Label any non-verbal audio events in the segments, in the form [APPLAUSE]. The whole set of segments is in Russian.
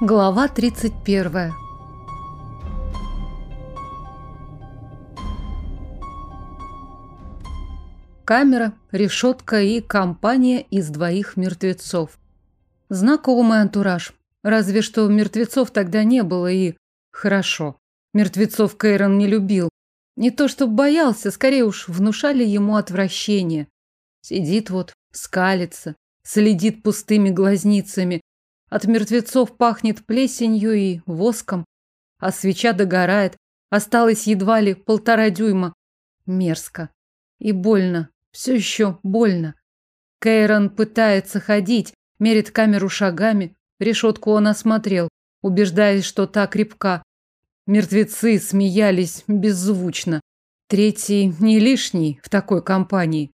Глава 31. Камера, решетка и компания из двоих мертвецов. Знакомый антураж. Разве что мертвецов тогда не было и... Хорошо. Мертвецов Кейрон не любил. Не то что боялся, скорее уж внушали ему отвращение. Сидит вот, скалится, следит пустыми глазницами, от мертвецов пахнет плесенью и воском, а свеча догорает. Осталось едва ли полтора дюйма. Мерзко. И больно. Все еще больно. Кейрон пытается ходить, мерит камеру шагами. Решетку он осмотрел, убеждаясь, что та крепка. Мертвецы смеялись беззвучно. Третий не лишний в такой компании.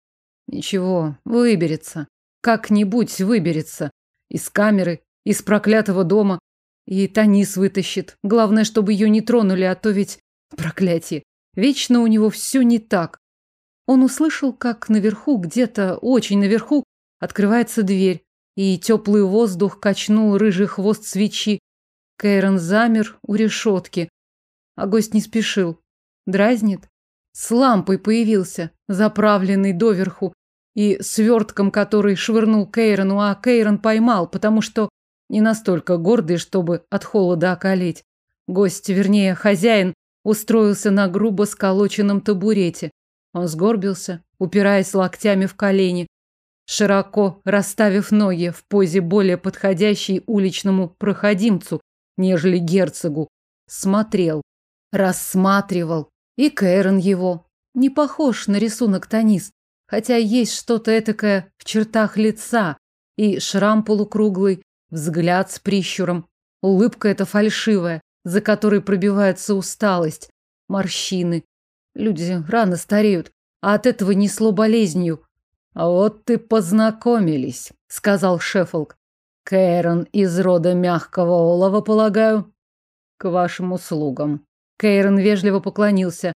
Ничего, выберется. Как-нибудь выберется. Из камеры, из проклятого дома. И Танис вытащит. Главное, чтобы ее не тронули, а то ведь... Проклятие. Вечно у него все не так. Он услышал, как наверху, где-то очень наверху, открывается дверь, и теплый воздух качнул рыжий хвост свечи. Кейрон замер у решетки, а гость не спешил. Дразнит. С лампой появился, заправленный доверху, и свертком, который швырнул Кейрону, а Кейрон поймал, потому что не настолько гордый, чтобы от холода околеть. Гость, вернее, хозяин, устроился на грубо сколоченном табурете. Он сгорбился, упираясь локтями в колени, широко расставив ноги в позе более подходящей уличному проходимцу, нежели герцогу. Смотрел, рассматривал. И Кэрон его. Не похож на рисунок Танис, хотя есть что-то этакое в чертах лица, и шрам полукруглый, Взгляд с прищуром. Улыбка эта фальшивая, за которой пробивается усталость. Морщины. Люди рано стареют, а от этого несло болезнью. «А вот ты познакомились», — сказал Шеффолк. «Кейрон из рода мягкого олова, полагаю?» «К вашим услугам». Кейрон вежливо поклонился.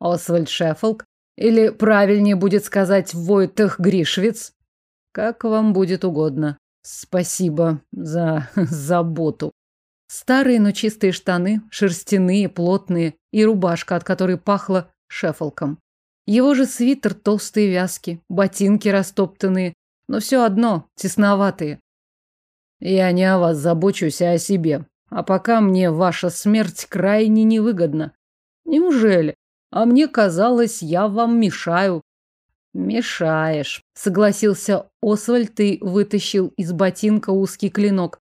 «Освальд Шеффолк? Или правильнее будет сказать Войтах Гришвиц?» «Как вам будет угодно». Спасибо за заботу. Старые, но чистые штаны, шерстяные, плотные, и рубашка, от которой пахло шефолком. Его же свитер толстые вязки, ботинки растоптанные, но все одно, тесноватые. Я не о вас забочусь, а о себе. А пока мне ваша смерть крайне невыгодна. Неужели? А мне казалось, я вам мешаю. Мешаешь, согласился Освальд и вытащил из ботинка узкий клинок.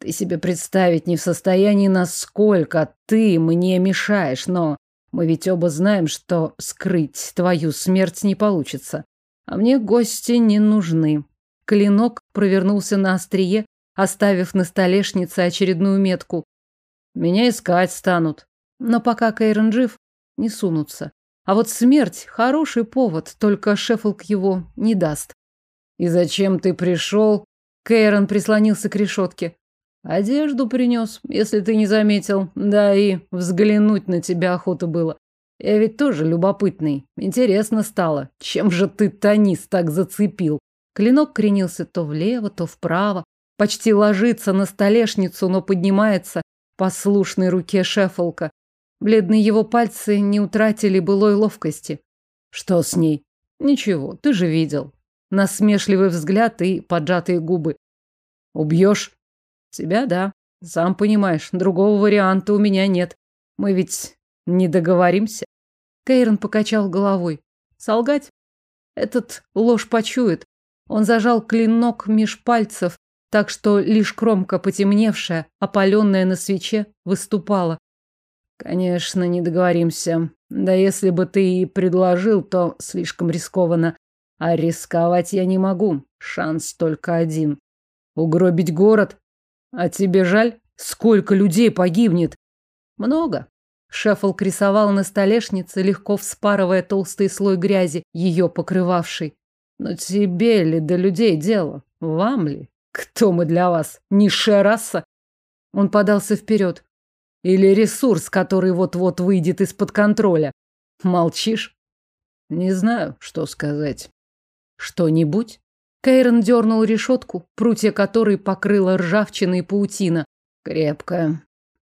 Ты себе представить не в состоянии, насколько ты мне мешаешь, но мы ведь оба знаем, что скрыть твою смерть не получится. А мне гости не нужны. Клинок провернулся на острие, оставив на столешнице очередную метку. Меня искать станут. Но пока Кейрон жив, не сунутся. А вот смерть – хороший повод, только Шеффилд его не даст. «И зачем ты пришел?» Кейрон прислонился к решетке. «Одежду принес, если ты не заметил. Да и взглянуть на тебя охота было. Я ведь тоже любопытный. Интересно стало, чем же ты Танис так зацепил?» Клинок кренился то влево, то вправо. Почти ложится на столешницу, но поднимается послушной руке Шеффолка. Бледные его пальцы не утратили былой ловкости. Что с ней? Ничего, ты же видел. Насмешливый взгляд и поджатые губы. Убьешь? Тебя, да. Сам понимаешь, другого варианта у меня нет. Мы ведь не договоримся. Кейрон покачал головой. Солгать? Этот ложь почует. Он зажал клинок меж пальцев, так что лишь кромка потемневшая, опаленная на свече, выступала. Конечно, не договоримся. Да если бы ты и предложил, то слишком рискованно. А рисковать я не могу. Шанс только один. Угробить город? А тебе жаль? Сколько людей погибнет? Много. Шеффолк рисовал на столешнице, легко вспарывая толстый слой грязи, ее покрывавший. Но тебе ли до людей дело? Вам ли? Кто мы для вас? Низшая раса? Он подался вперед. Или ресурс, который вот-вот выйдет из-под контроля? Молчишь? Не знаю, что сказать. Что-нибудь? Кейрон дернул решетку, прутья которой покрыла ржавчина и паутина. Крепкая.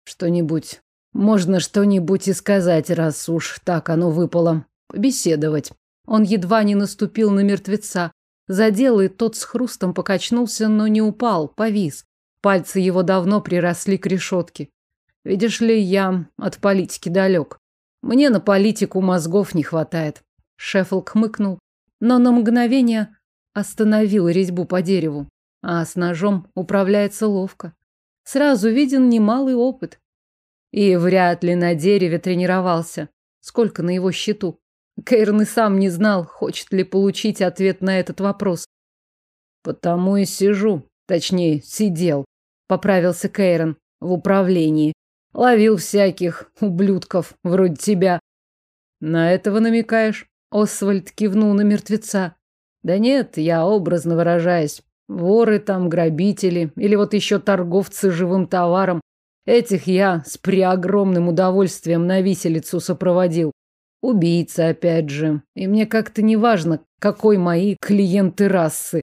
Что-нибудь. Можно что-нибудь и сказать, раз уж так оно выпало. Побеседовать. Он едва не наступил на мертвеца. Задел, и тот с хрустом покачнулся, но не упал, повис. Пальцы его давно приросли к решетке. Видишь ли, я от политики далек. Мне на политику мозгов не хватает. Шеффилд хмыкнул, но на мгновение остановил резьбу по дереву. А с ножом управляется ловко. Сразу виден немалый опыт. И вряд ли на дереве тренировался. Сколько на его счету? Кейрон и сам не знал, хочет ли получить ответ на этот вопрос. Потому и сижу, точнее, сидел, поправился Кейрон в управлении. Ловил всяких ублюдков, вроде тебя. На этого намекаешь? Освальд кивнул на мертвеца. Да нет, я образно выражаясь. Воры там, грабители, или вот еще торговцы живым товаром. Этих я с преогромным удовольствием на виселицу сопроводил. Убийца, опять же. И мне как-то не важно, какой мои клиенты расы.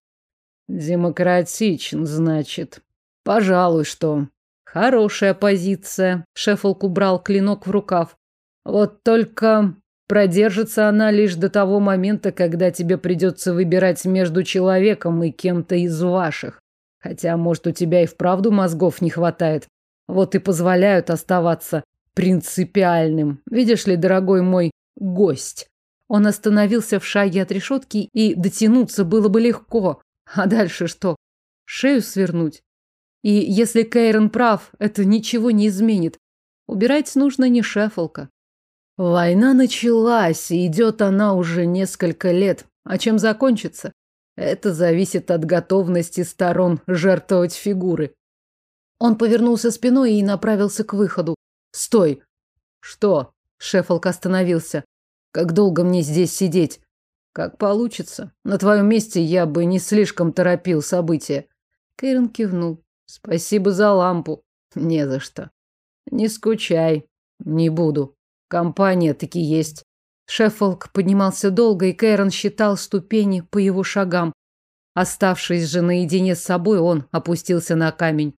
Демократичен, значит. Пожалуй, что. Хорошая позиция. Шеффолк убрал клинок в рукав. Вот только продержится она лишь до того момента, когда тебе придется выбирать между человеком и кем-то из ваших. Хотя, может, у тебя и вправду мозгов не хватает. Вот и позволяют оставаться принципиальным. Видишь ли, дорогой мой гость. Он остановился в шаге от решетки, и дотянуться было бы легко. А дальше что? Шею свернуть? И если Кейрон прав, это ничего не изменит. Убирать нужно не Шеффолка. Война началась, и идет она уже несколько лет. А чем закончится? Это зависит от готовности сторон жертвовать фигуры. Он повернулся спиной и направился к выходу. «Стой!» «Что?» Шеффолк остановился. Как долго мне здесь сидеть? Как получится. На твоем месте я бы не слишком торопил события. Кейрон кивнул. Спасибо за лампу. Не за что. Не скучай. Не буду. Компания таки есть. Шеффолк поднимался долго, и Кейрон считал ступени по его шагам. Оставшись же наедине с собой, он опустился на камень.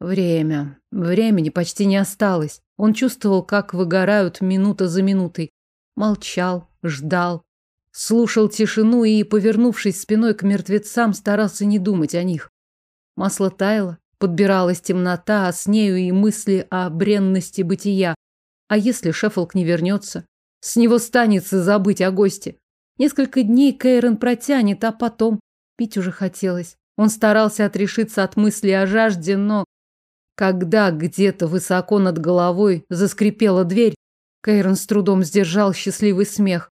Время. Времени почти не осталось. Он чувствовал, как выгорают минута за минутой. Молчал, ждал, слушал тишину и, повернувшись спиной к мертвецам, старался не думать о них. Масло таяло, подбиралась темнота, а с нею и мысли о бренности бытия. А если Шеффолк не вернется? С него станется забыть о госте. Несколько дней Кейрон протянет, а потом пить уже хотелось. Он старался отрешиться от мысли о жажде, но когда где-то высоко над головой заскрипела дверь, Кейрон с трудом сдержал счастливый смех.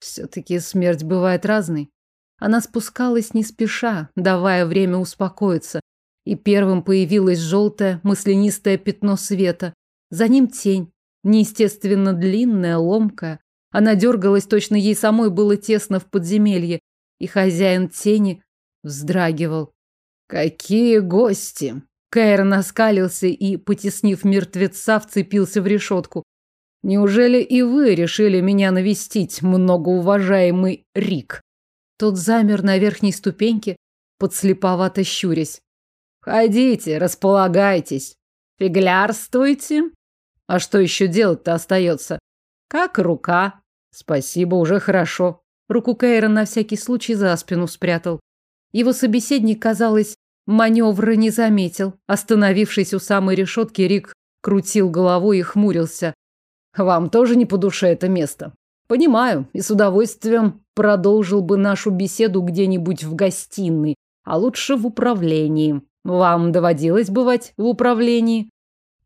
Все-таки смерть бывает разной. Она спускалась не спеша, давая время успокоиться. И первым появилось желтое мысленистое пятно света. За ним тень, неестественно длинная, ломкая. Она дергалась, точно ей самой было тесно в подземелье. И хозяин тени вздрагивал. «Какие гости!» Кэйрон оскалился и, потеснив мертвеца, вцепился в решетку. Неужели и вы решили меня навестить, многоуважаемый Рик? Тот замер на верхней ступеньке, подслеповато щурясь. Ходите, располагайтесь. Фиглярствуйте. А что еще делать-то остается? Как рука. Спасибо, уже хорошо. Руку Кейра на всякий случай за спину спрятал. Его собеседник, казалось, Маневра не заметил. Остановившись у самой решетки, Рик крутил головой и хмурился. «Вам тоже не по душе это место?» «Понимаю, и с удовольствием продолжил бы нашу беседу где-нибудь в гостиной, а лучше в управлении. Вам доводилось бывать в управлении?»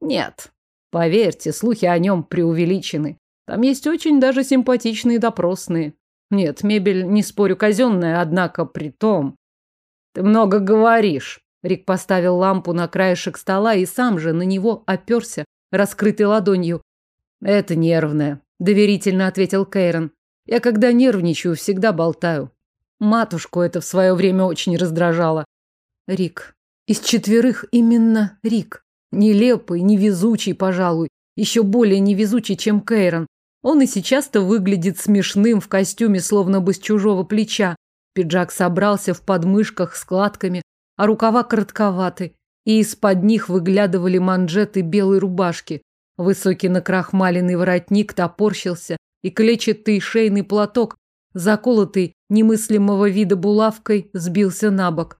«Нет. Поверьте, слухи о нем преувеличены. Там есть очень даже симпатичные допросные. Нет, мебель, не спорю, казенная, однако при том, ты много говоришь. Рик поставил лампу на краешек стола и сам же на него оперся, раскрытой ладонью. Это нервное, доверительно ответил Кейрон. Я когда нервничаю, всегда болтаю. Матушку это в свое время очень раздражало. Рик. Из четверых именно Рик. Нелепый, невезучий, пожалуй. Еще более невезучий, чем Кейрон. Он и сейчас-то выглядит смешным в костюме, словно бы с чужого плеча. Пиджак собрался в подмышках складками, а рукава коротковаты. и из-под них выглядывали манжеты белой рубашки. Высокий накрахмаленный воротник топорщился, и клетчатый шейный платок, заколотый немыслимого вида булавкой, сбился на бок.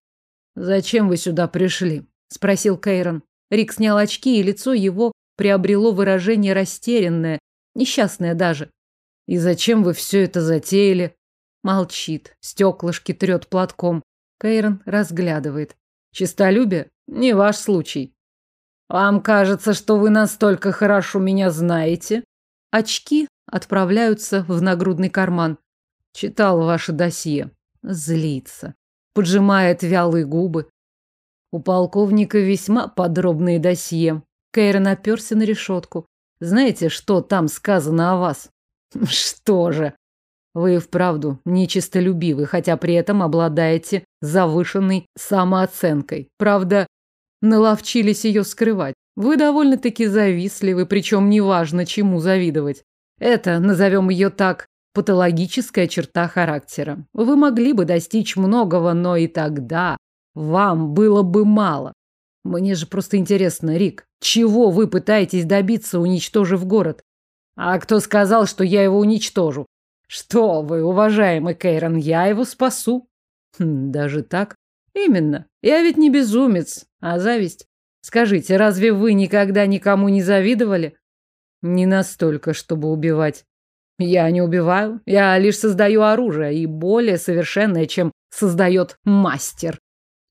«Зачем вы сюда пришли?» – спросил Кейрон. Рик снял очки, и лицо его приобрело выражение растерянное, несчастное даже. «И зачем вы все это затеяли?» Молчит, стеклышки трет платком. Кейрон разглядывает. «Чистолюбие? Не ваш случай. Вам кажется, что вы настолько хорошо меня знаете?» Очки отправляются в нагрудный карман. Читал ваше досье. Злится. Поджимает вялые губы. У полковника весьма подробные досье. Кейрон оперся на решетку. Знаете, что там сказано о вас? [LAUGHS] Что же? Вы вправду нечистолюбивы, хотя при этом обладаете завышенной самооценкой. Правда, наловчились ее скрывать. Вы довольно-таки завистливы, причем неважно, чему завидовать. Это, назовем ее так, патологическая черта характера. Вы могли бы достичь многого, но и тогда вам было бы мало. Мне же просто интересно, Рик, чего вы пытаетесь добиться, уничтожив город? А кто сказал, что я его уничтожу? Что вы, уважаемый Кейрон, я его спасу. Хм, даже так? Именно. Я ведь не безумец, а зависть. Скажите, разве вы никогда никому не завидовали? Не настолько, чтобы убивать. Я не убиваю, я лишь создаю оружие, и более совершенное, чем создает мастер.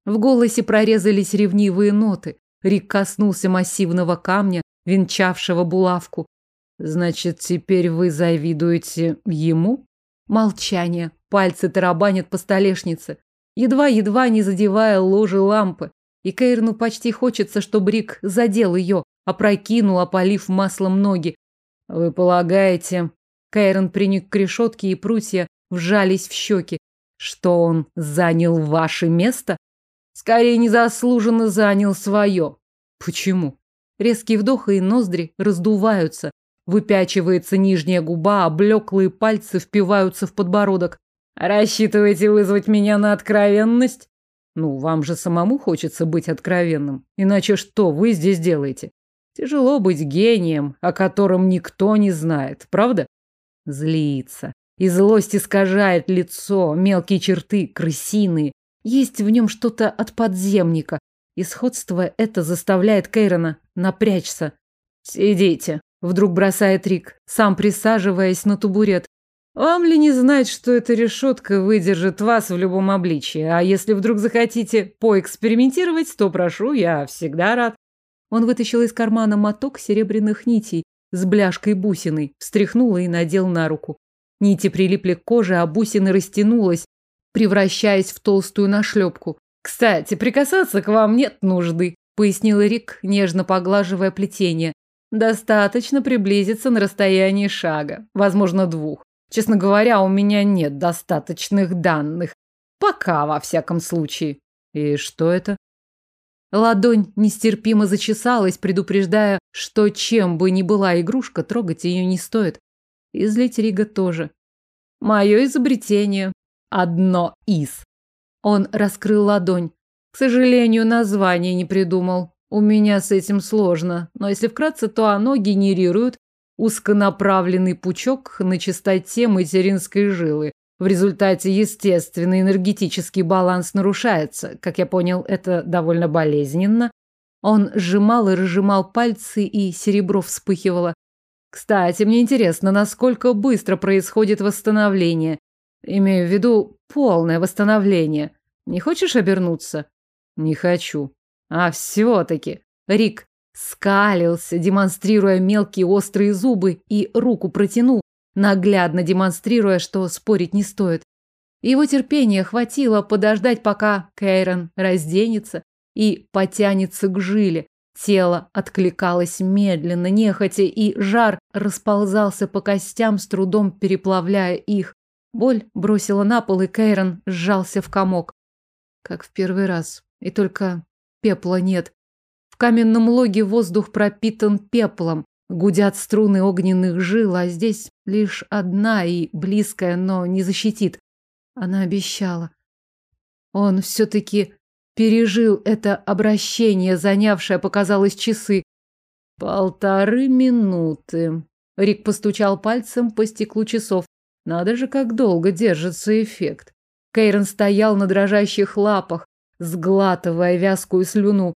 В голосе прорезались ревнивые ноты. Рик коснулся массивного камня, венчавшего булавку. Значит, теперь вы завидуете ему? Молчание. Пальцы тарабанят по столешнице, едва-едва не задевая ложи лампы. И Кейрну почти хочется, чтобы Рик задел ее, опрокинул, опалив маслом ноги. Вы полагаете, Кайрон приник к решетке, и прутья вжались в щеки. Что он занял ваше место? Скорее, незаслуженно занял свое. Почему? Резкий вдох и ноздри раздуваются. Выпячивается нижняя губа, а блеклые пальцы впиваются в подбородок. Рассчитываете вызвать меня на откровенность? Ну, вам же самому хочется быть откровенным. Иначе что вы здесь делаете? Тяжело быть гением, о котором никто не знает, правда? Злится. И злость искажает лицо, мелкие черты, крысиные. Есть в нем что-то от подземника. И сходство это заставляет Кейрона напрячься. «Сидите», — вдруг бросает Рик, сам присаживаясь на табурет. «Вам ли не знать, что эта решетка выдержит вас в любом обличии? А если вдруг захотите поэкспериментировать, то прошу, я всегда рад». Он вытащил из кармана моток серебряных нитей с бляшкой бусиной, встряхнула и надел на руку. Нити прилипли к коже, а бусина растянулась, превращаясь в толстую нашлепку. «Кстати, прикасаться к вам нет нужды», — пояснил Рик, нежно поглаживая плетение. «Достаточно приблизиться на расстоянии шага, возможно, двух. Честно говоря, у меня нет достаточных данных. Пока, во всяком случае». «И что это?» Ладонь нестерпимо зачесалась, предупреждая, что чем бы ни была игрушка, трогать ее не стоит. И злить Рига тоже. Мое изобретение. Одно из. Он раскрыл ладонь. К сожалению, название не придумал. У меня с этим сложно. Но если вкратце, то оно генерирует узконаправленный пучок на частоте материнской жилы, в результате естественный энергетический баланс нарушается. Как я понял, это довольно болезненно. Он сжимал и разжимал пальцы, и серебро вспыхивало. Кстати, мне интересно, насколько быстро происходит восстановление. Имею в виду полное восстановление. Не хочешь обернуться? Не хочу. А все-таки. Рик скалился, демонстрируя мелкие острые зубы, и руку протянул, наглядно демонстрируя, что спорить не стоит. Его терпения хватило подождать, пока Кейрон разденется и потянется к жиле. Тело откликалось медленно, нехотя, и жар расползался по костям, с трудом переплавляя их. Боль бросила на пол, и Кейрон сжался в комок. Как в первый раз. И только пепла нет. В каменном логе воздух пропитан пеплом. Гудят струны огненных жил, а здесь лишь одна и близкая, но не защитит. Она обещала. Он все-таки пережил это обращение, занявшее, показалось, часы. Полторы минуты. Рик постучал пальцем по стеклу часов. Надо же, как долго держится эффект. Кейрон стоял на дрожащих лапах, сглатывая вязкую слюну.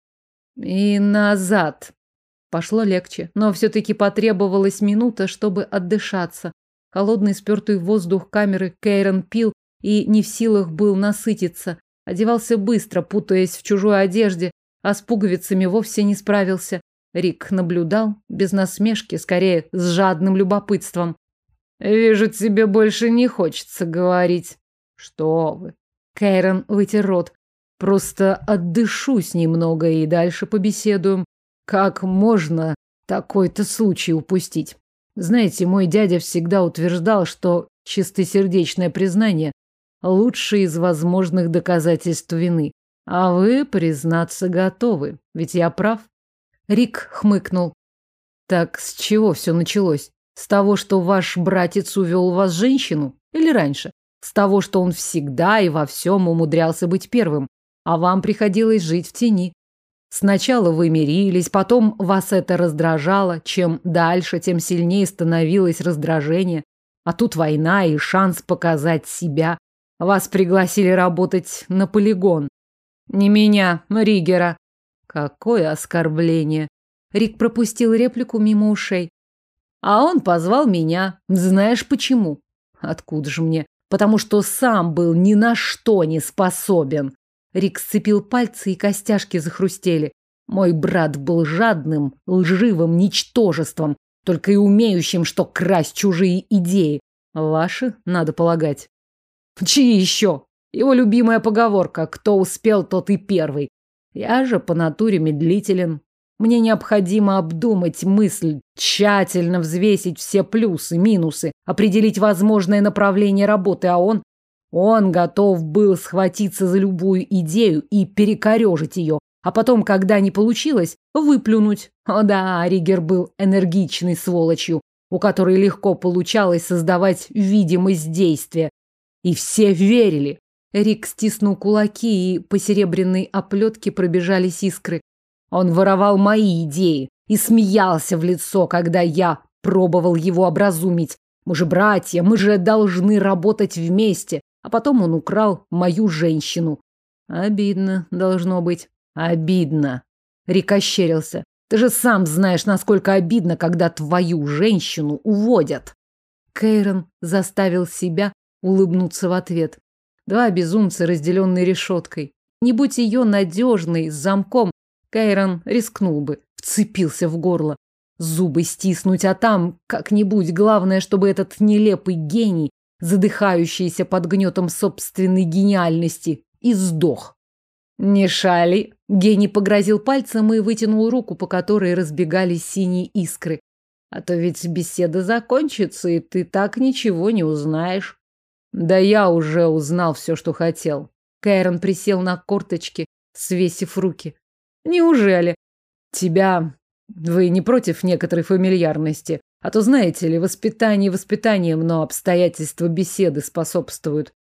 И назад. Пошло легче, но все-таки потребовалась минута, чтобы отдышаться. Холодный спертый воздух камеры Кейрон пил и не в силах был насытиться. Одевался быстро, путаясь в чужой одежде, а с пуговицами вовсе не справился. Рик наблюдал, без насмешки, скорее с жадным любопытством. «Вижу, тебе больше не хочется говорить». «Что вы?» Кейрон вытер рот. «Просто отдышусь немного и дальше побеседуем. Как можно такой-то случай упустить? Знаете, мой дядя всегда утверждал, что чистосердечное признание – лучшее из возможных доказательств вины. А вы признаться готовы, ведь я прав. Рик хмыкнул. Так с чего все началось? С того, что ваш братец увел вас женщину? Или раньше? С того, что он всегда и во всем умудрялся быть первым, а вам приходилось жить в тени? Сначала вы мирились, потом вас это раздражало. Чем дальше, тем сильнее становилось раздражение. А тут война и шанс показать себя. Вас пригласили работать на полигон. Не меня, Ригера. Какое оскорбление. Рик пропустил реплику мимо ушей. А он позвал меня. Знаешь почему? Откуда же мне? Потому что сам был ни на что не способен. Рик сцепил пальцы, и костяшки захрустели. Мой брат был жадным, лживым ничтожеством, только и умеющим, что красть чужие идеи. Ваши, надо полагать. Чьи еще? Его любимая поговорка «Кто успел, тот и первый». Я же по натуре медлителен. Мне необходимо обдумать мысль, тщательно взвесить все плюсы, минусы, определить возможное направление работы, а он он готов был схватиться за любую идею и перекорежить ее, а потом, когда не получилось, выплюнуть. О да, Ригер был энергичной сволочью, у которой легко получалось создавать видимость действия. И все верили. Рик стиснул кулаки, и по серебряной оплетке пробежались искры. Он воровал мои идеи и смеялся в лицо, когда я пробовал его образумить. Мы же братья, мы же должны работать вместе. А потом он украл мою женщину. Обидно, должно быть. Обидно. Рик ощерился. Ты же сам знаешь, насколько обидно, когда твою женщину уводят. Кейрон заставил себя улыбнуться в ответ. Два безумца, разделенные решеткой. Не будь ее надежной, с замком, Кейрон рискнул бы, вцепился в горло. Зубы стиснуть, а там как-нибудь. Главное, чтобы этот нелепый гений задыхающийся под гнетом собственной гениальности, и сдох. «Не шали!» Гений погрозил пальцем и вытянул руку, по которой разбегались синие искры. «А то ведь беседа закончится, и ты так ничего не узнаешь». «Да я уже узнал все, что хотел». Кайрон присел на корточки, свесив руки. «Неужели? Тебя... Вы не против некоторой фамильярности? А то, знаете ли, воспитание воспитанием, но обстоятельства беседы способствуют.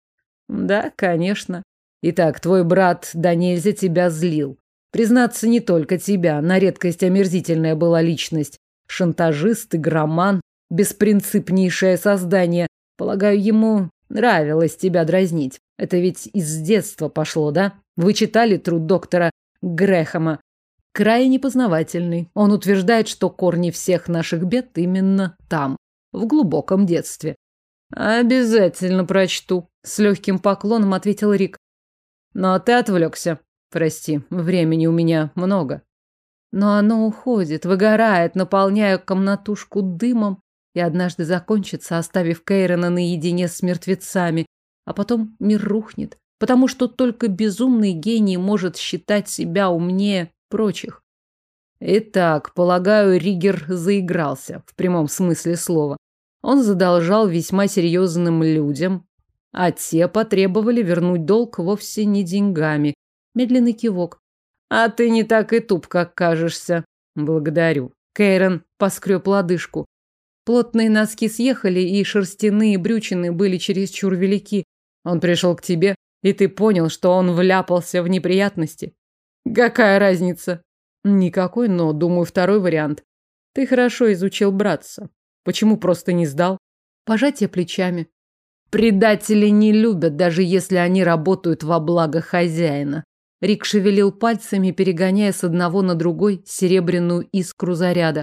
Да, конечно. Итак, твой брат да нельзя тебя злил. Признаться, не только тебя, на редкость омерзительная была личность. Шантажист, игроман, беспринципнейшее создание. Полагаю, ему нравилось тебя дразнить. Это ведь из детства пошло, да? Вы читали труд доктора Грэхэма крайне познавательный. Он утверждает, что корни всех наших бед именно там, в глубоком детстве. Обязательно прочту, с легким поклоном ответил Рик. Но ты отвлекся. Прости, времени у меня много. Но оно уходит, выгорает, наполняя комнатушку дымом и однажды закончится, оставив Кейрона наедине с мертвецами, а потом мир рухнет, потому что только безумный гений может считать себя умнее прочих. Итак, полагаю, Ригер заигрался, в прямом смысле слова. Он задолжал весьма серьезным людям, а те потребовали вернуть долг вовсе не деньгами. Медленный кивок. А ты не так и туп, как кажешься. Благодарю. Кейрон поскреб лодыжку. Плотные носки съехали, и шерстяные брючины были чересчур велики. Он пришел к тебе. И ты понял, что он вляпался в неприятности? Какая разница? Никакой, но, думаю, второй вариант. Ты хорошо изучил братца. Почему просто не сдал? Пожатие плечами. Предатели не любят, даже если они работают во благо хозяина. Рик шевелил пальцами, перегоняя с одного на другой серебряную искру заряда.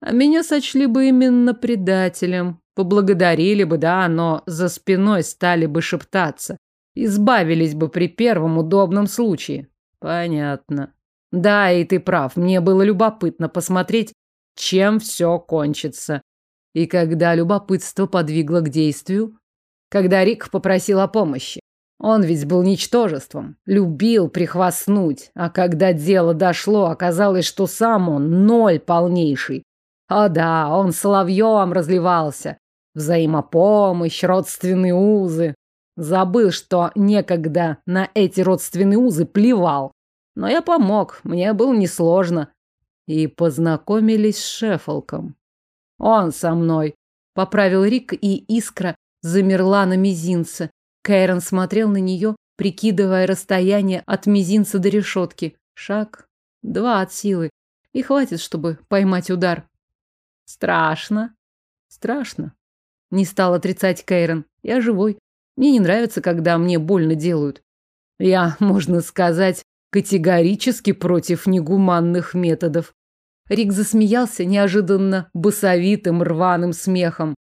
А меня сочли бы именно предателем. Поблагодарили бы, да, но за спиной стали бы шептаться. Избавились бы при первом удобном случае. Понятно. Да, и ты прав. Мне было любопытно посмотреть, чем все кончится. И когда любопытство подвигло к действию, когда Рик попросил о помощи. Он ведь был ничтожеством, любил прихвастнуть, а когда дело дошло, оказалось, что сам он ноль полнейший. О да, он соловьем разливался. Взаимопомощь, родственные узы. Забыл, что некогда на эти родственные узы плевал. Но я помог, мне было несложно. И познакомились с Шефолком. Он со мной. Поправил Рик, и искра замерла на мизинце. Кайрон смотрел на нее, прикидывая расстояние от мизинца до решетки. Шаг, два от силы. И хватит, чтобы поймать удар. Страшно. Страшно. Не стал отрицать Кайрон. Я живой. Мне не нравится, когда мне больно делают. Я, можно сказать, категорически против негуманных методов. Рик засмеялся неожиданно басовитым рваным смехом.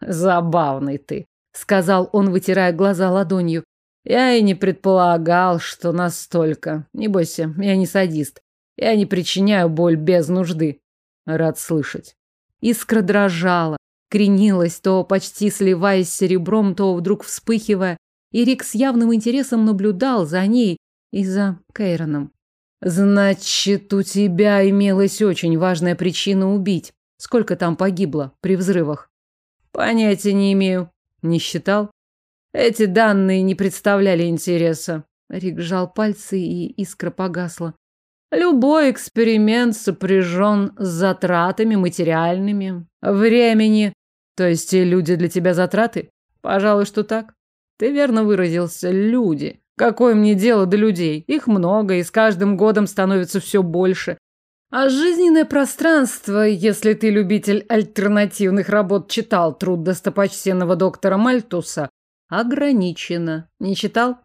Забавный ты сказал он, вытирая глаза ладонью. Я и не предполагал, что настолько. Не бойся, я не садист. Я не причиняю боль без нужды. Рад слышать. Искра дрожала, кренилась, то почти сливаясь с серебром, то вдруг вспыхивая, и Рик с явным интересом наблюдал за ней и за Кейроном. Значит, у тебя имелась очень важная причина убить. Сколько там погибло при взрывах? Понятия не имею. Не считал? Эти данные не представляли интереса. Рик сжал пальцы, и искра погасла. Любой эксперимент сопряжен с затратами материальными, времени. То есть люди для тебя затраты? Пожалуй, что так. Ты верно выразился. Люди. Какое мне дело до людей? Их много, и с каждым годом становится все больше. А жизненное пространство, если ты любитель альтернативных работ, читал труд достопочтенного доктора Мальтуса, ограничено. Не читал?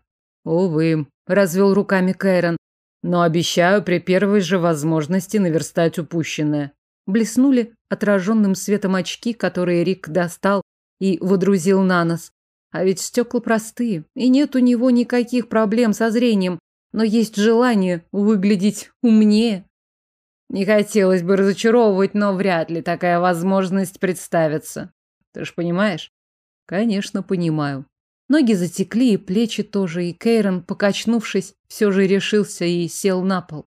Увы, развел руками Кайрон. Но обещаю при первой же возможности наверстать упущенное. Блеснули отраженным светом очки, которые Рик достал и водрузил на нос. А ведь стекла простые, и нет у него никаких проблем со зрением, но есть желание выглядеть умнее. Не хотелось бы разочаровывать, но вряд ли такая возможность представится. Ты ж понимаешь? Конечно, понимаю. Ноги затекли, и плечи тоже, и Кейрон, покачнувшись, все же решился и сел на пол.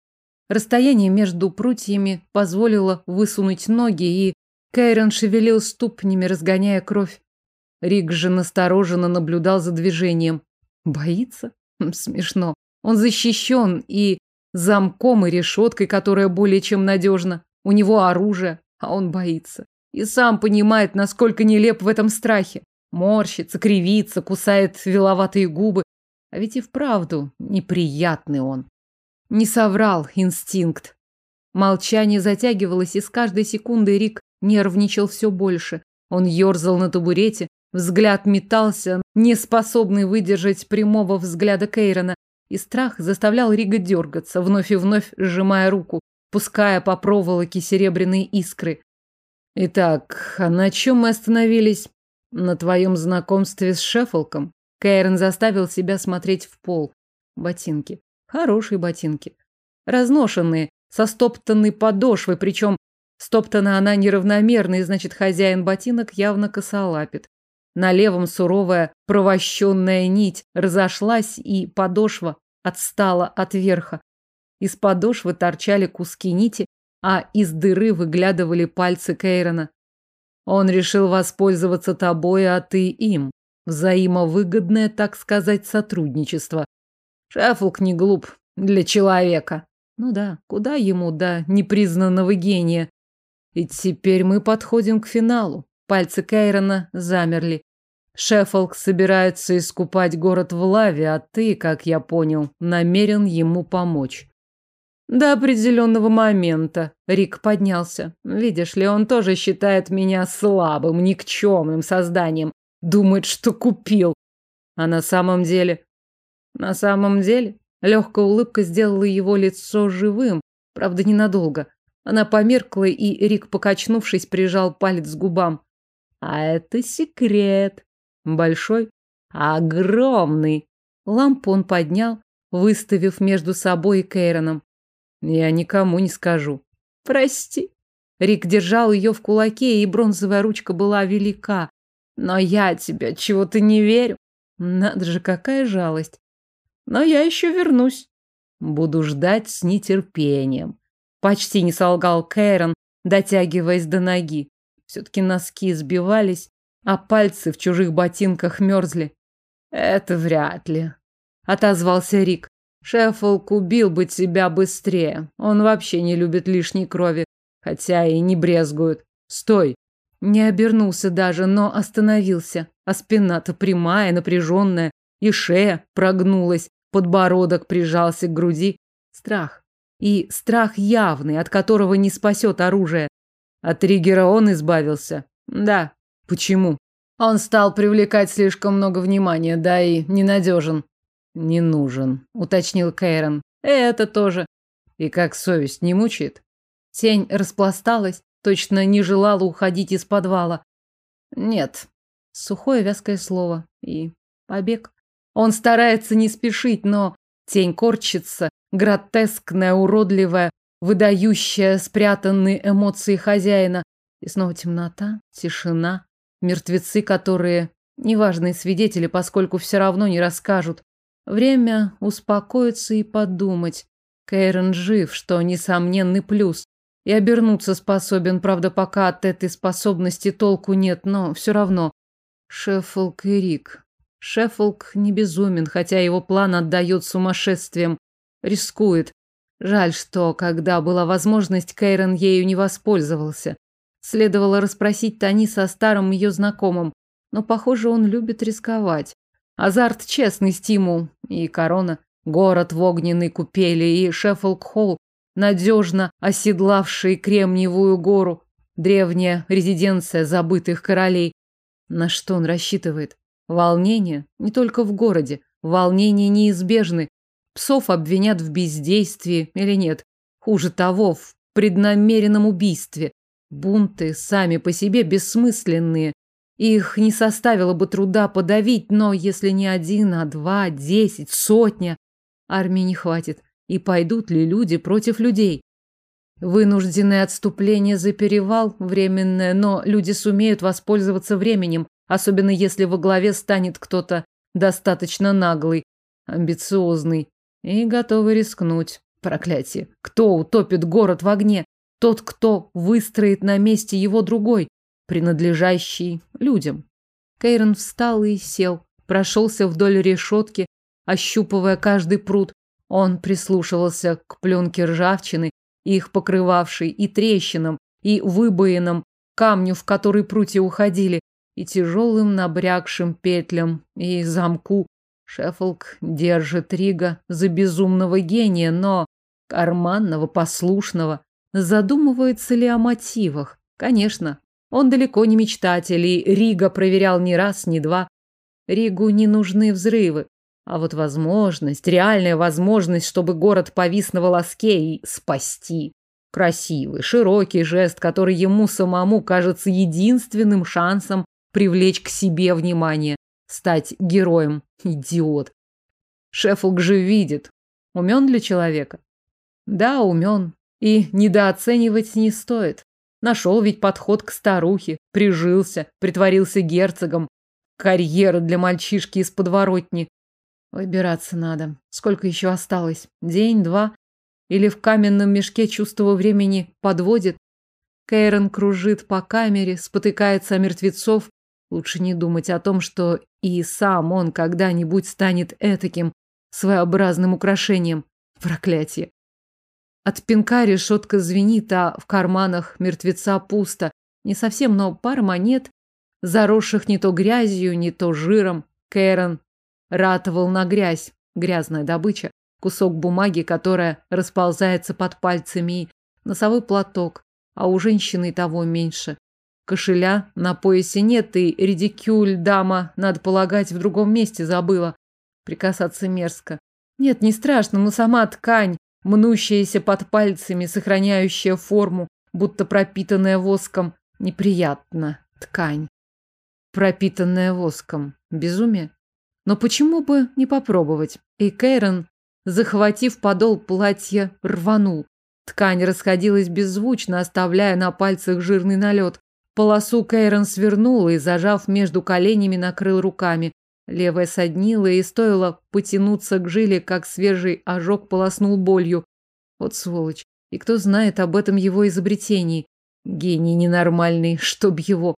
Расстояние между прутьями позволило высунуть ноги, и Кейрон шевелил ступнями, разгоняя кровь. Рик же настороженно наблюдал за движением. Боится? Хм, смешно. Он защищен, и замком и решеткой, которая более чем надежна. У него оружие, а он боится. И сам понимает, насколько нелеп в этом страхе. Морщится, кривится, кусает виловатые губы. А ведь и вправду неприятный он. Не соврал инстинкт. Молчание затягивалось, и с каждой секундой Рик нервничал все больше. Он ерзал на табурете, взгляд метался, не способный выдержать прямого взгляда Кейрона, и страх заставлял Рига дергаться, вновь и вновь сжимая руку, пуская по проволоке серебряные искры. Итак, а на чем мы остановились? На твоем знакомстве с Шеффолком? Кейрон заставил себя смотреть в пол. Ботинки. Хорошие ботинки. Разношенные, со стоптанной подошвой, причем стоптана она неравномерно, и значит, хозяин ботинок явно косолапит. На левом суровая провощенная нить разошлась, и подошва отстала от верха. Из подошвы торчали куски нити, а из дыры выглядывали пальцы Кейрона. Он решил воспользоваться тобой, а ты им. Взаимовыгодное, так сказать, сотрудничество. Шеффлк не глуп для человека. Ну да, куда ему до непризнанного гения? И теперь мы подходим к финалу. Пальцы Кейрона замерли. Шеффолк собирается искупать город в лаве, а ты, как я понял, намерен ему помочь. До определенного момента Рик поднялся. Видишь ли, он тоже считает меня слабым, никчемным созданием. Думает, что купил. А на самом деле... На самом деле... Легкая улыбка сделала его лицо живым, правда, ненадолго. Она померкла, и Рик, покачнувшись, прижал палец к губам. А это секрет. Большой? Огромный. Лампу он поднял, выставив между собой и Кейроном. Я никому не скажу. Прости. Рик держал ее в кулаке, и бронзовая ручка была велика. Но я тебя чего-то не верю. Надо же, какая жалость. Но я еще вернусь. Буду ждать с нетерпением. Почти не солгал Кейрон, дотягиваясь до ноги. Все-таки носки сбивались, а пальцы в чужих ботинках мерзли. Это вряд ли, отозвался Рик. Шеффолк убил бы тебя быстрее. Он вообще не любит лишней крови, хотя и не брезгует. Стой. Не обернулся даже, но остановился. А спина-то прямая, напряженная, и шея прогнулась, подбородок прижался к груди. Страх. И страх явный, от которого не спасет оружие. От триггера он избавился. Да. Почему? Он стал привлекать слишком много внимания, да и ненадежен. Не нужен, уточнил Кейрон. Это тоже. И как совесть не мучает? Тень распласталась, точно не желала уходить из подвала. Нет. Сухое вязкое слово. И побег. Он старается не спешить, но тень корчится, гротескная, уродливая, выдающая спрятанные эмоции хозяина. И снова темнота, тишина, мертвецы, которые неважные свидетели, поскольку все равно не расскажут. Время успокоиться и подумать. Кейрон жив, что несомненный плюс. И обернуться способен, правда, пока от этой способности толку нет, но все равно. Шеффолк и Рик. Шеффолк не безумен, хотя его план отдает сумасшествием. Рискует. Жаль, что, когда была возможность, Кейрон ею не воспользовался. Следовало расспросить Таниса о старом ее знакомом, но, похоже, он любит рисковать. Азарт – честный стимул. И корона, город в огненной купели, и Шеффолк-Холл, надежно оседлавший Кремниевую гору, древняя резиденция забытых королей. На что он рассчитывает? Волнение не только в городе. Волнения неизбежны. Псов обвинят в бездействии или нет. Хуже того, в преднамеренном убийстве. Бунты сами по себе бессмысленные. Их не составило бы труда подавить, но если не один, а два, десять, сотня, армии не хватит. И пойдут ли люди против людей? Вынужденное отступление за перевал, временное, но люди сумеют воспользоваться временем, особенно если во главе станет кто-то достаточно наглый, амбициозный, и готовы рискнуть. Проклятие. Кто утопит город в огне? Тот, кто выстроит на месте его другой, принадлежащий людям. Кейрон встал и сел, прошелся вдоль решетки, ощупывая каждый пруд. Он прислушивался к пленке ржавчины, их покрывавшей, и трещинам, и выбоинам, камню, в который прутья уходили, и тяжелым набрякшим петлям, и замку, Шеффолк держит Рига за безумного гения, но карманного, послушного. Задумывается ли о мотивах? Конечно, он далеко не мечтатель, и Рига проверял не раз, не два. Ригу не нужны взрывы, а вот возможность, реальная возможность, чтобы город повис на волоске и спасти. Красивый, широкий жест, который ему самому кажется единственным шансом привлечь к себе внимание стать героем. Идиот. Шеффолк же видит. Умен для человека? Да, умен. И недооценивать не стоит. Нашел ведь подход к старухе, прижился, притворился герцогом. Карьера для мальчишки из подворотни. Выбираться надо. Сколько еще осталось? День, два? Или в каменном мешке чувство времени подводит? Кейрон кружит по камере, спотыкается о мертвецов, Лучше не думать о том, что и сам он когда-нибудь станет этаким своеобразным украшением. Проклятие. От пинка решетка звенит, а в карманах мертвеца пусто. Не совсем, но пара монет. заросших не то грязью, не то жиром. Кэрон ратовал на грязь, грязная добыча, кусок бумаги, которая расползается под пальцами, и носовой платок, а у женщины того меньше. Кошеля на поясе нет, и редикюль дама, надо полагать, в другом месте забыла. Прикасаться мерзко. Нет, не страшно, но сама ткань, мнущаяся под пальцами, сохраняющая форму, будто пропитанная воском, неприятно. Ткань. Пропитанная воском. Безумие. Но почему бы не попробовать? И Кейрон, захватив подол платья, рванул. Ткань расходилась беззвучно, оставляя на пальцах жирный налет. Полосу Кейрон свернул и, зажав между коленями, накрыл руками. Левая соднила и стоило потянуться к жиле, как свежий ожог полоснул болью. Вот сволочь. И кто знает об этом его изобретении? Гений ненормальный, чтоб его.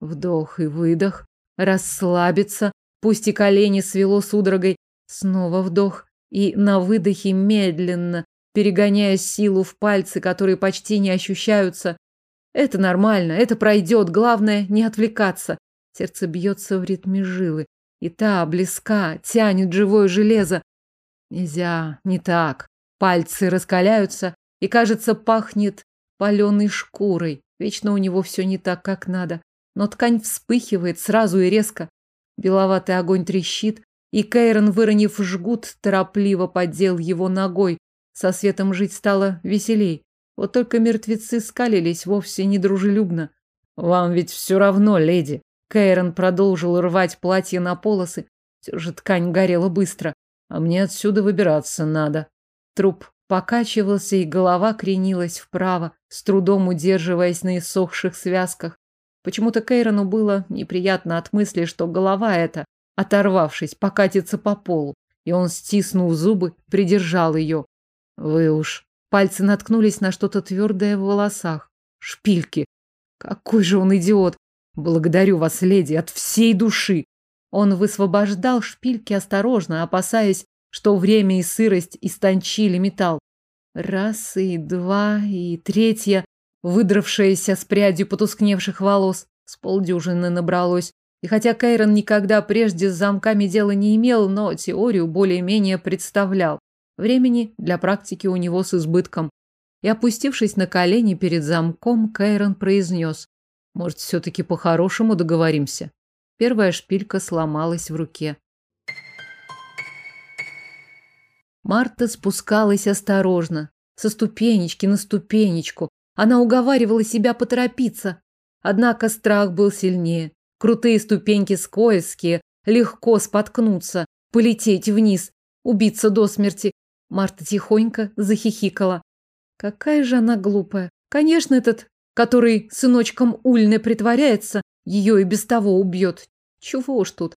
Вдох и выдох. Расслабиться. Пусть и колени свело судорогой. Снова вдох. И на выдохе медленно, перегоняя силу в пальцы, которые почти не ощущаются. Это нормально, это пройдет. Главное, не отвлекаться. Сердце бьется в ритме жилы. И та близка, тянет живое железо. Нельзя, не так. Пальцы раскаляются, и, кажется, пахнет паленой шкурой. Вечно у него все не так, как надо. Но ткань вспыхивает сразу и резко. Беловатый огонь трещит, и Кейрон, выронив жгут, торопливо поддел его ногой. Со светом жить стало веселей. Вот только мертвецы скалились вовсе недружелюбно. «Вам ведь все равно, леди!» Кейрон продолжил рвать платье на полосы. Все же ткань горела быстро. А мне отсюда выбираться надо. Труп покачивался, и голова кренилась вправо, с трудом удерживаясь на иссохших связках. Почему-то Кейрону было неприятно от мысли, что голова эта, оторвавшись, покатится по полу, и он, стиснув зубы, придержал ее. Вы уж. Пальцы наткнулись на что-то твердое в волосах. Шпильки. Какой же он идиот. Благодарю вас, леди, от всей души. Он высвобождал шпильки осторожно, опасаясь, что время и сырость истончили металл. Раз и два и третья, выдравшаяся с прядью потускневших волос, с полдюжины набралось. И хотя Кайрон никогда прежде с замками дела не имел, но теорию более-менее представлял. Времени для практики у него с избытком. И опустившись на колени перед замком, Кайрон произнес. Может, все-таки по-хорошему договоримся? Первая шпилька сломалась в руке. Марта спускалась осторожно, со ступенечки на ступенечку. Она уговаривала себя поторопиться. Однако страх был сильнее. Крутые ступеньки скользкие, легко споткнуться, полететь вниз, убиться до смерти. Марта тихонько захихикала. Какая же она глупая. Конечно, этот, который сыночком Ульны притворяется, ее и без того убьет. Чего уж тут.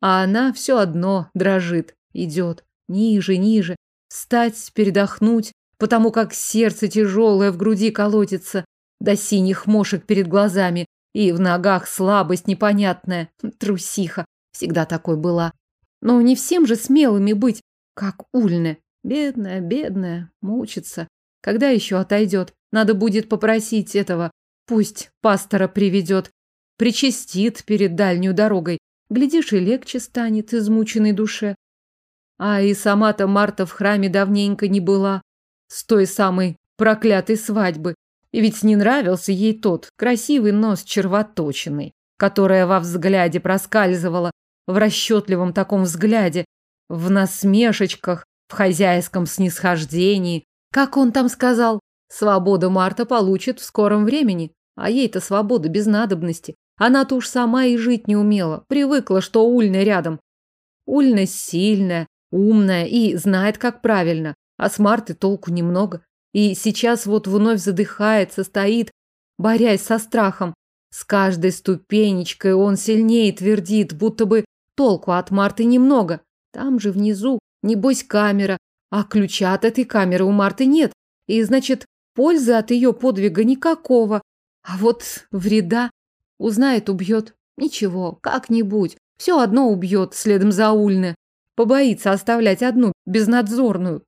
А она все одно дрожит, идет. Ниже, ниже. Встать, передохнуть, потому как сердце тяжелое в груди колотится, до синих мошек перед глазами, и в ногах слабость непонятная. Трусиха. Всегда такой была. Но не всем же смелыми быть, как Ульне. Бедная, бедная, мучится. Когда еще отойдет? Надо будет попросить этого. Пусть пастора приведет. Причастит перед дальнюю дорогой. Глядишь, и легче станет измученной душе. А и сама-то Марта в храме давненько не была. С той самой проклятой свадьбы. И ведь не нравился ей тот красивый нос червоточиной, которая во взгляде проскальзывала, в расчетливом таком взгляде, в насмешечках, в хозяйском снисхождении. Как он там сказал? Свободу Марта получит в скором времени. А ей-то свобода без надобности. Она-то уж сама и жить не умела. Привыкла, что Ульна рядом. Ульна сильная, умная и знает, как правильно. А с Марты толку немного. И сейчас вот вновь задыхается, стоит, борясь со страхом. С каждой ступенечкой он сильнее твердит, будто бы толку от Марты немного. Там же внизу, небось, камера. А ключа от этой камеры у Марты нет. И, значит, пользы от ее подвига никакого. А вот вреда узнает, убьет. Ничего, как-нибудь. Все одно убьет, следом за Ульне. Побоится оставлять одну, безнадзорную.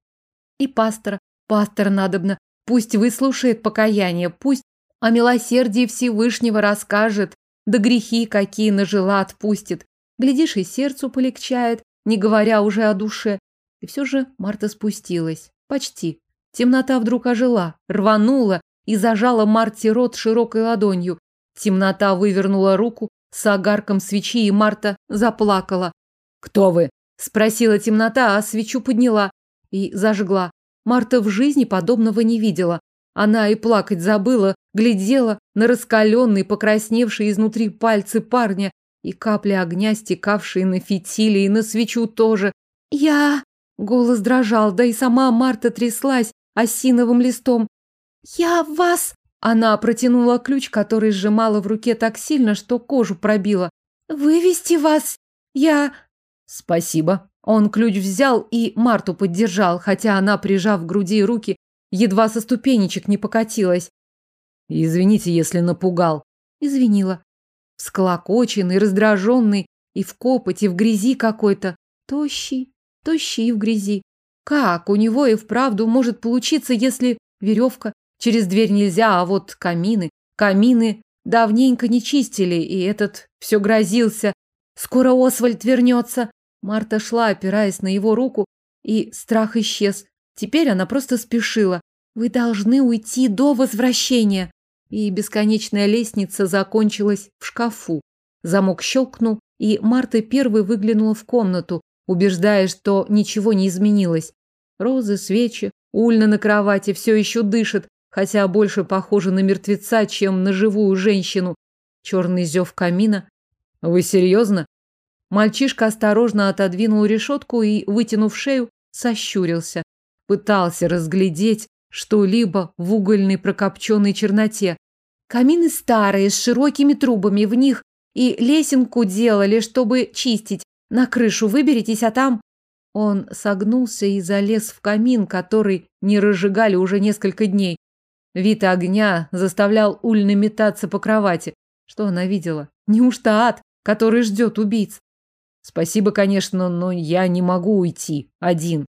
И пастора. Пастор надобно. Пусть выслушает покаяние, пусть о милосердии Всевышнего расскажет. да грехи какие нажила отпустит. Глядишь, и сердцу полегчает, не говоря уже о душе. И все же Марта спустилась. Почти. Темнота вдруг ожила, рванула и зажала Марте рот широкой ладонью. Темнота вывернула руку с огарком свечи, и Марта заплакала. «Кто вы?» – спросила темнота, а свечу подняла и зажгла. Марта в жизни подобного не видела. Она и плакать забыла, глядела на раскаленные, покрасневшие изнутри пальцы парня и капли огня, стекавшие на фитили и на свечу тоже. «Я...» — голос дрожал, да и сама Марта тряслась осиновым листом. «Я вас...» Она протянула ключ, который сжимала в руке так сильно, что кожу пробила. «Вывести вас... Я...» «Спасибо». Он ключ взял и Марту поддержал, хотя она, прижав к груди руки, едва со ступенечек не покатилась. Извините, если напугал. Извинила. Склокоченный, раздраженный, и в копоти, в грязи какой-то. Тощий, тощий в грязи. Как у него и вправду может получиться, если веревка? Через дверь нельзя, а вот камины. Камины давненько не чистили, и этот все грозился. Скоро Освальд вернется. Марта шла, опираясь на его руку, и страх исчез. Теперь она просто спешила. Вы должны уйти до возвращения. И бесконечная лестница закончилась в шкафу. Замок щелкнул, и Марта первой выглянула в комнату, убеждая, что ничего не изменилось. Розы, свечи, Ульна на кровати все еще дышит, хотя больше похожа на мертвеца, чем на живую женщину. Черный зев камина. Вы серьезно? Мальчишка осторожно отодвинул решетку и, вытянув шею, сощурился. Пытался разглядеть что-либо в угольной прокопченной черноте. Камины старые, с широкими трубами в них, и лесенку делали, чтобы чистить. На крышу выберитесь, а там... Он согнулся и залез в камин, который не разжигали уже несколько дней. Вид огня заставлял Ульна метаться по кровати. Что она видела? Неужто ад, который ждет убийц? Спасибо, конечно, но я не могу уйти один.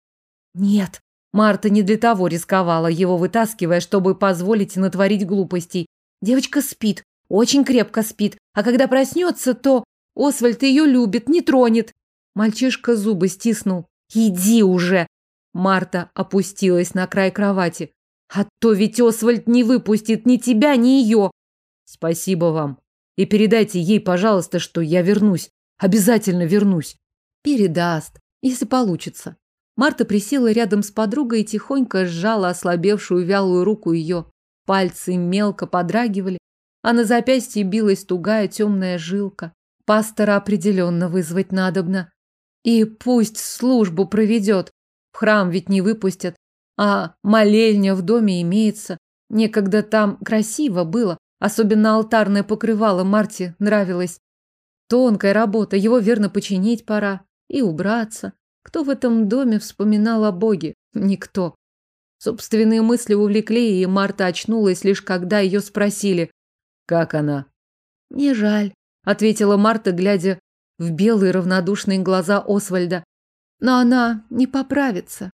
Нет, Марта не для того рисковала, его вытаскивая, чтобы позволить натворить глупостей. Девочка спит, очень крепко спит, а когда проснется, то Освальд ее любит, не тронет. Мальчишка зубы стиснул. «Иди уже!» Марта опустилась на край кровати. «А то ведь Освальд не выпустит ни тебя, ни ее!» «Спасибо вам. И передайте ей, пожалуйста, что я вернусь. Обязательно вернусь. Передаст, если получится. Марта присела рядом с подругой и тихонько сжала ослабевшую вялую руку ее. Пальцы мелко подрагивали, а на запястье билась тугая темная жилка. Пастора определенно вызвать надобно. И пусть службу проведет. В храм ведь не выпустят. А молельня в доме имеется. Некогда там красиво было. Особенно алтарное покрывало Марте нравилось. Тонкая работа, его верно починить пора. И убраться. Кто в этом доме вспоминал о Боге? Никто. Собственные мысли увлекли, и Марта очнулась лишь когда ее спросили. «Как она?» «Не жаль», — ответила Марта, глядя в белые равнодушные глаза Освальда. «Но она не поправится.